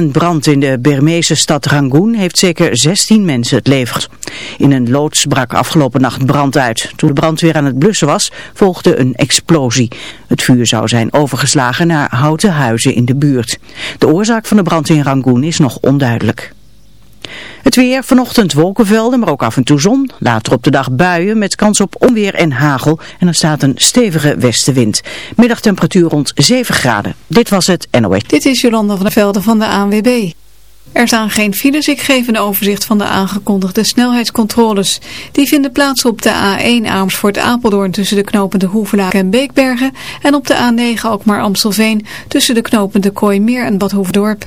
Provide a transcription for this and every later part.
Een brand in de Burmeese stad Rangoon heeft zeker 16 mensen het leven. In een loods brak afgelopen nacht brand uit. Toen de brand weer aan het blussen was, volgde een explosie. Het vuur zou zijn overgeslagen naar houten huizen in de buurt. De oorzaak van de brand in Rangoon is nog onduidelijk. Het weer, vanochtend wolkenvelden, maar ook af en toe zon. Later op de dag buien met kans op onweer en hagel. En er staat een stevige westenwind. Middagtemperatuur rond 7 graden. Dit was het NOS. Dit is Jolanda van der Velden van de ANWB. Er staan geen files. Ik geef een overzicht van de aangekondigde snelheidscontroles. Die vinden plaats op de A1 Amersfoort-Apeldoorn tussen de knopende Hoevelaak en Beekbergen. En op de A9 Alkmaar-Amstelveen tussen de knopende Kooimeer en Bad Hoefdorp.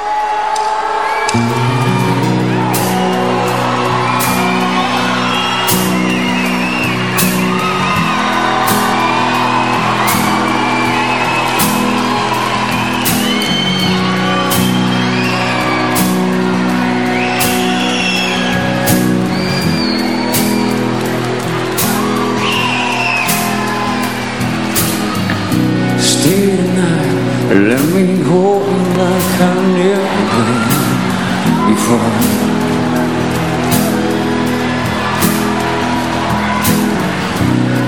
Let me hold you like I never did before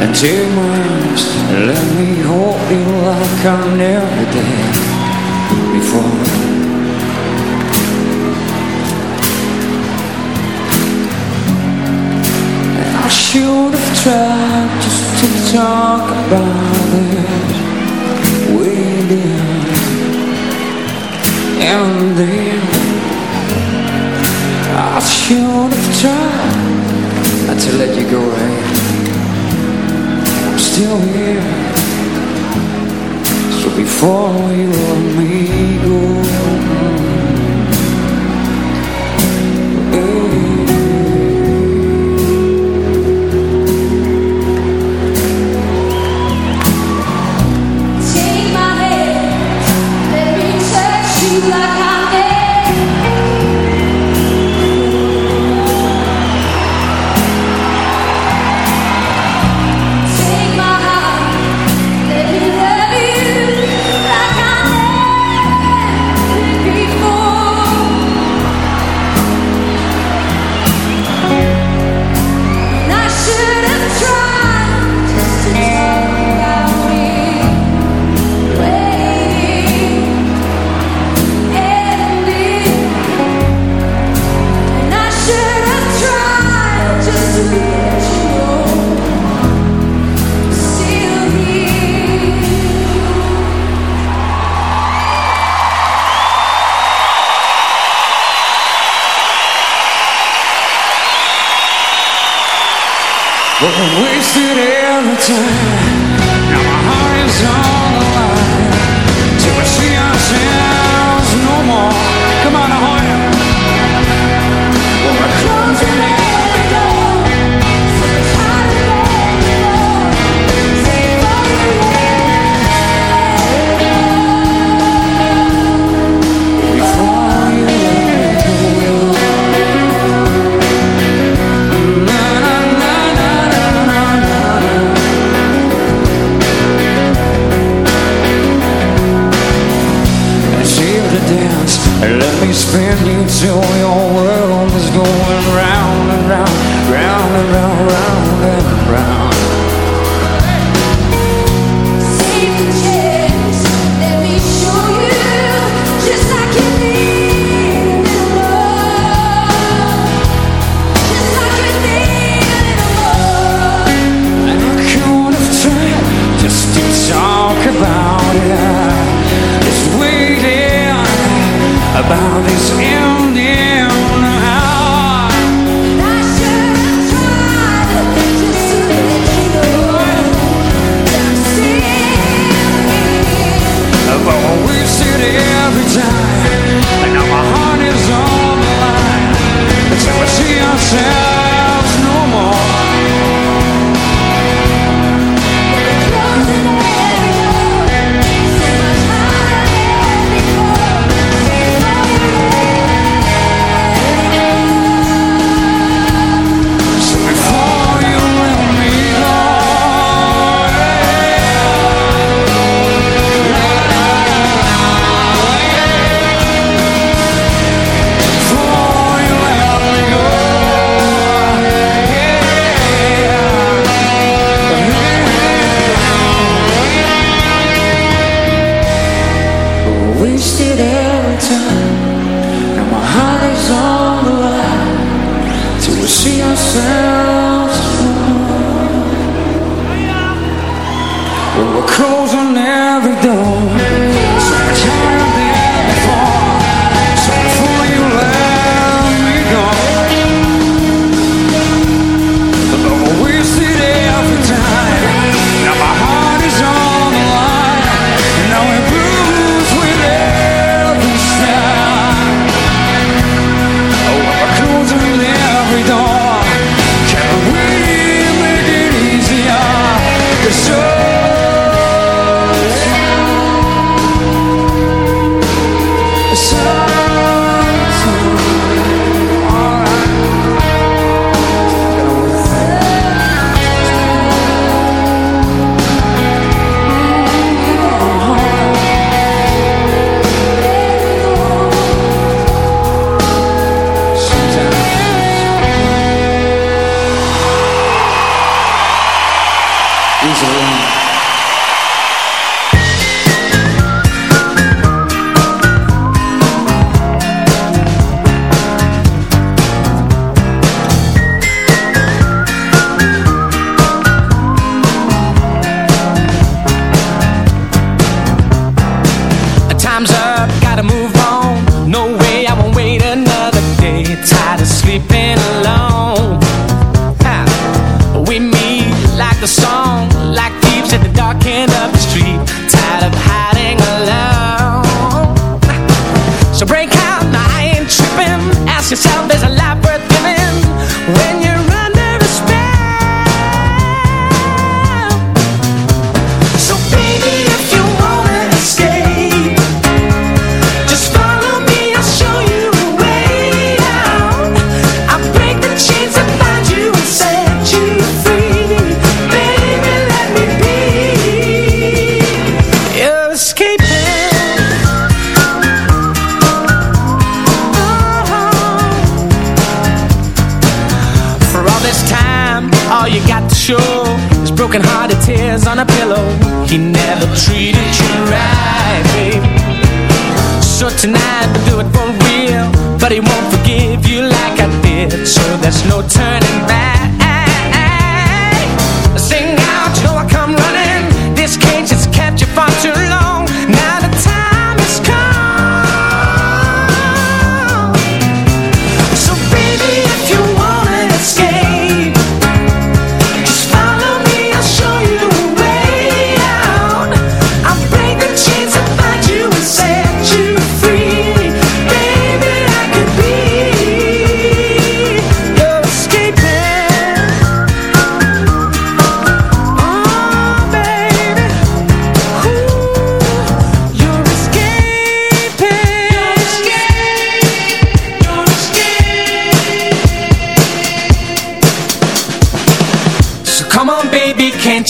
And take my arms Let me hold you like I never did before and I should have tried just to talk about it and then I should have tried to let you go I'm still here. So before you let me go about this ending 是。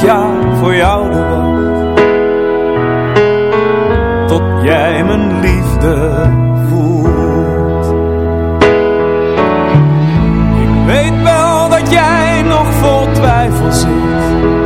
Ja, jaar voor jou de wacht. Tot jij mijn liefde voelt. Ik weet wel dat jij nog vol twijfel zit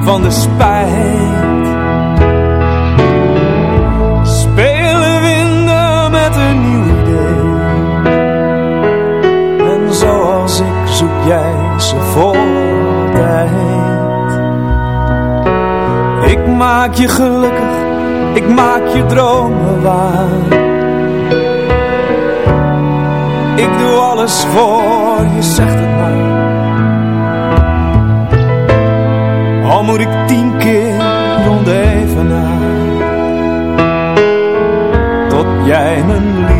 Van de spijt. Spelen winden met een nieuw idee. En zoals ik zoek jij ze vol. Ik maak je gelukkig, ik maak je dromen waar. Ik doe alles voor je, zegt het Al moet ik tien keer rond even na. Tot jij mijn liefde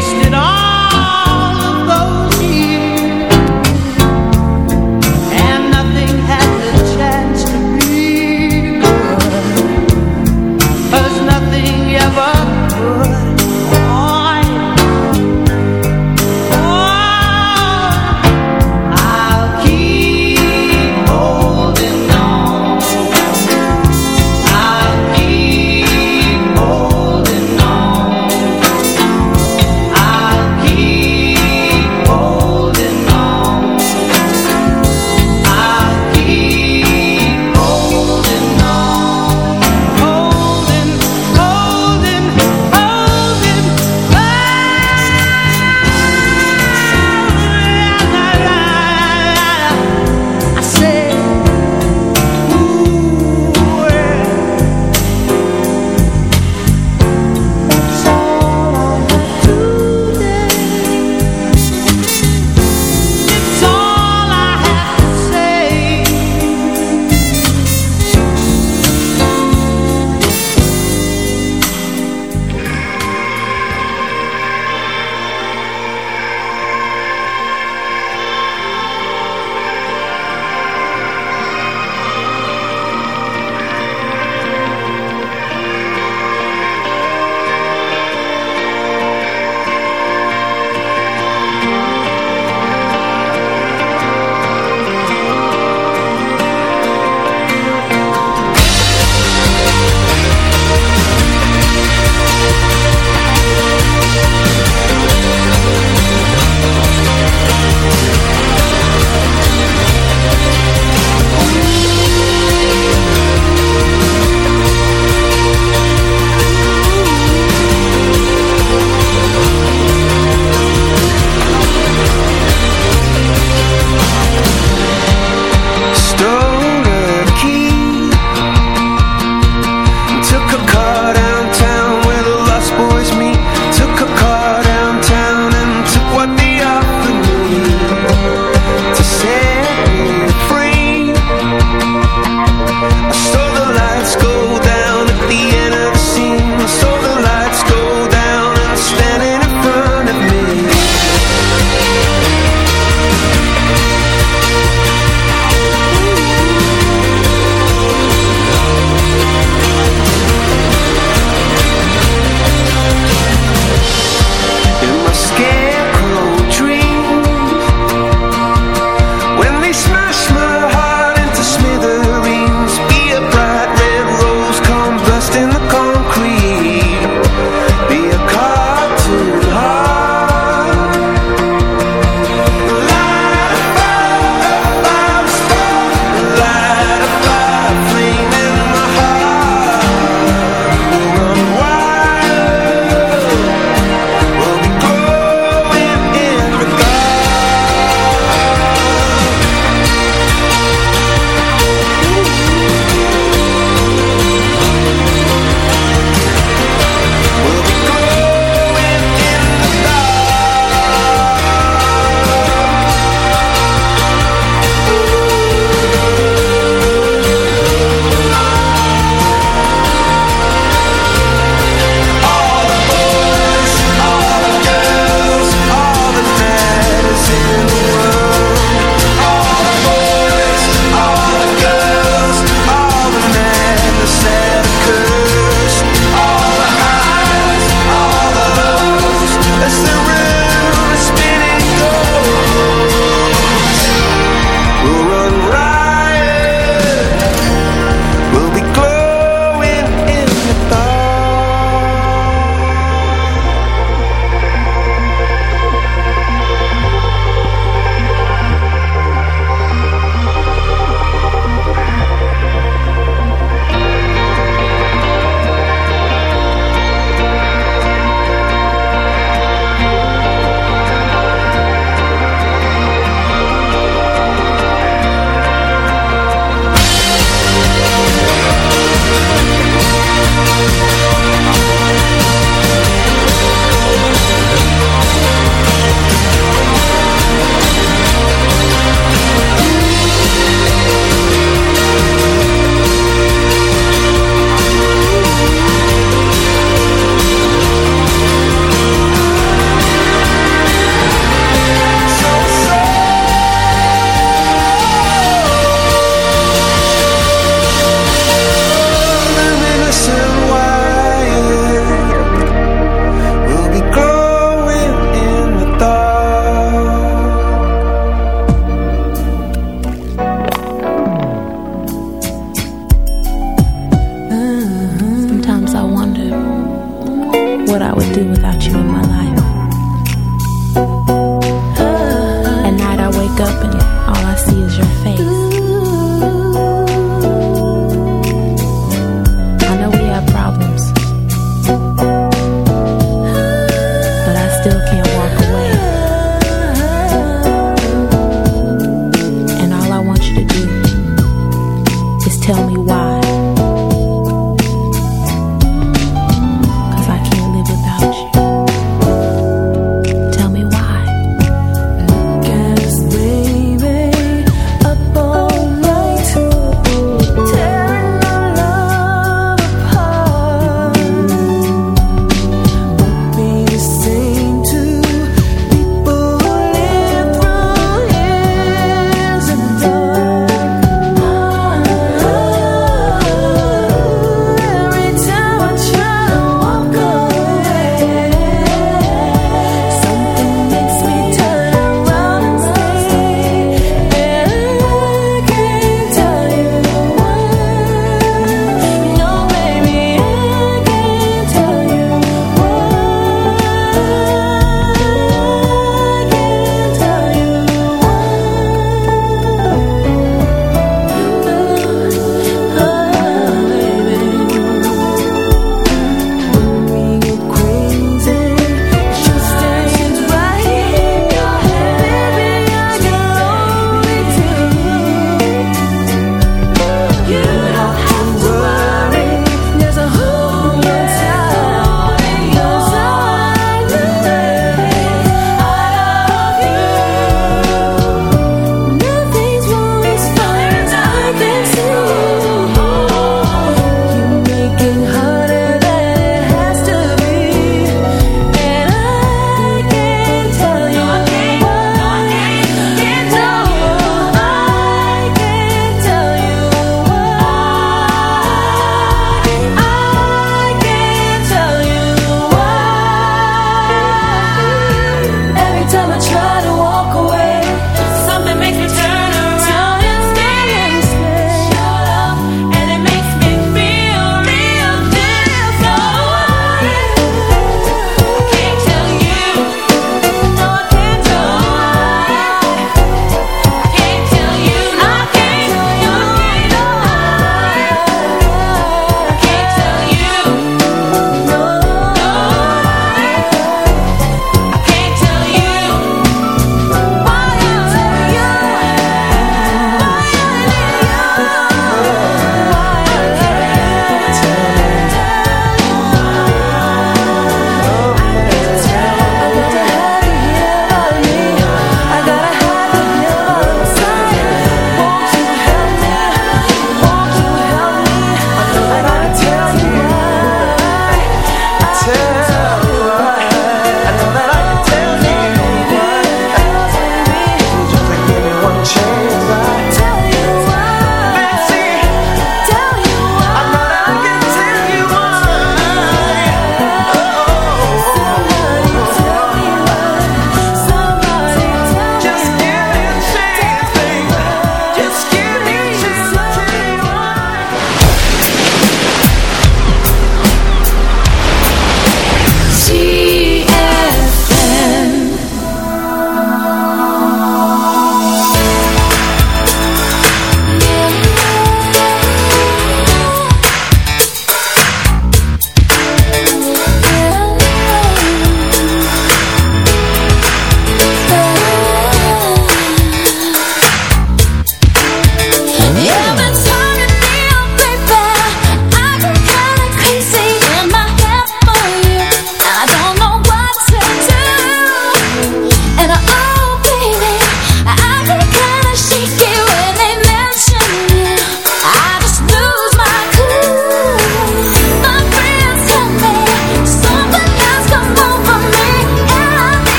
wasted on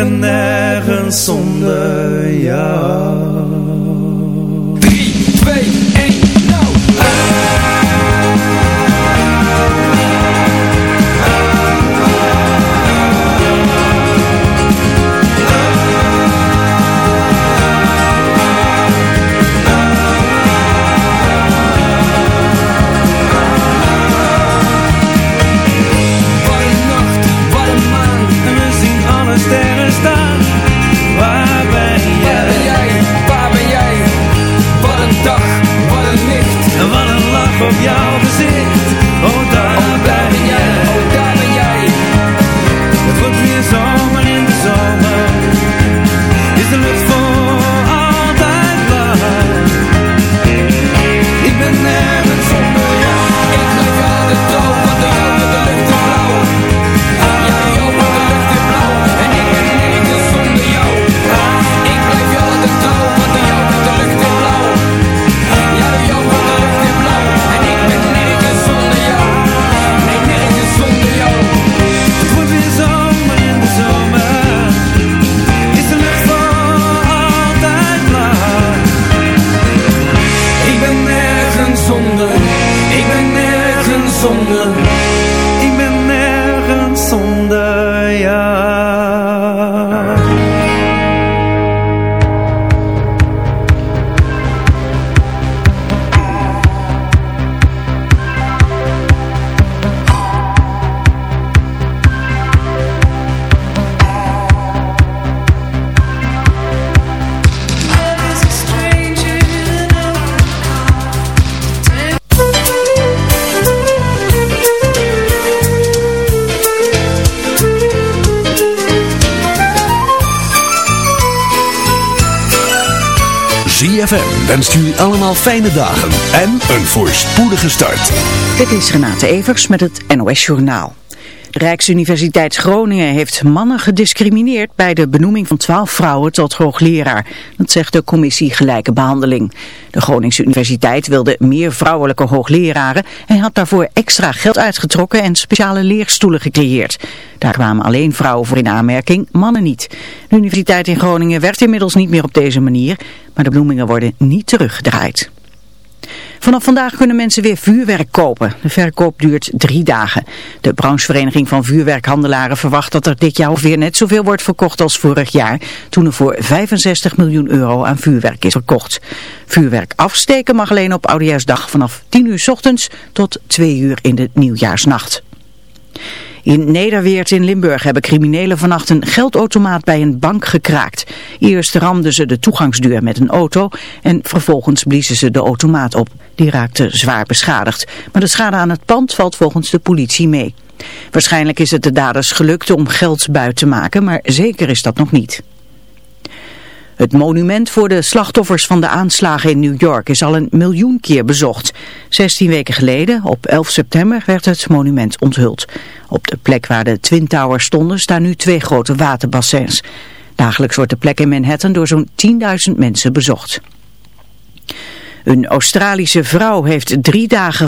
ben nergens zonder jou. ZFM wenst jullie allemaal fijne dagen en een voorspoedige start. Dit is Renate Evers met het NOS Journaal. Rijksuniversiteit Groningen heeft mannen gediscrimineerd bij de benoeming van 12 vrouwen tot hoogleraar. Dat zegt de commissie Gelijke Behandeling. De Groningse Universiteit wilde meer vrouwelijke hoogleraren en had daarvoor extra geld uitgetrokken en speciale leerstoelen gecreëerd. Daar kwamen alleen vrouwen voor in aanmerking, mannen niet. De Universiteit in Groningen werkt inmiddels niet meer op deze manier, maar de benoemingen worden niet teruggedraaid. Vanaf vandaag kunnen mensen weer vuurwerk kopen. De verkoop duurt drie dagen. De branchevereniging van vuurwerkhandelaren verwacht dat er dit jaar weer net zoveel wordt verkocht als vorig jaar, toen er voor 65 miljoen euro aan vuurwerk is verkocht. Vuurwerk afsteken mag alleen op Oudejaarsdag vanaf 10 uur 's ochtends tot 2 uur in de nieuwjaarsnacht. In Nederweert in Limburg hebben criminelen vannacht een geldautomaat bij een bank gekraakt. Eerst ramden ze de toegangsdeur met een auto en vervolgens bliezen ze de automaat op. Die raakte zwaar beschadigd. Maar de schade aan het pand valt volgens de politie mee. Waarschijnlijk is het de daders gelukt om geld buit te maken, maar zeker is dat nog niet. Het monument voor de slachtoffers van de aanslagen in New York is al een miljoen keer bezocht. 16 weken geleden, op 11 september, werd het monument onthuld. Op de plek waar de Twin Towers stonden staan nu twee grote waterbassins. Dagelijks wordt de plek in Manhattan door zo'n 10.000 mensen bezocht. Een Australische vrouw heeft drie dagen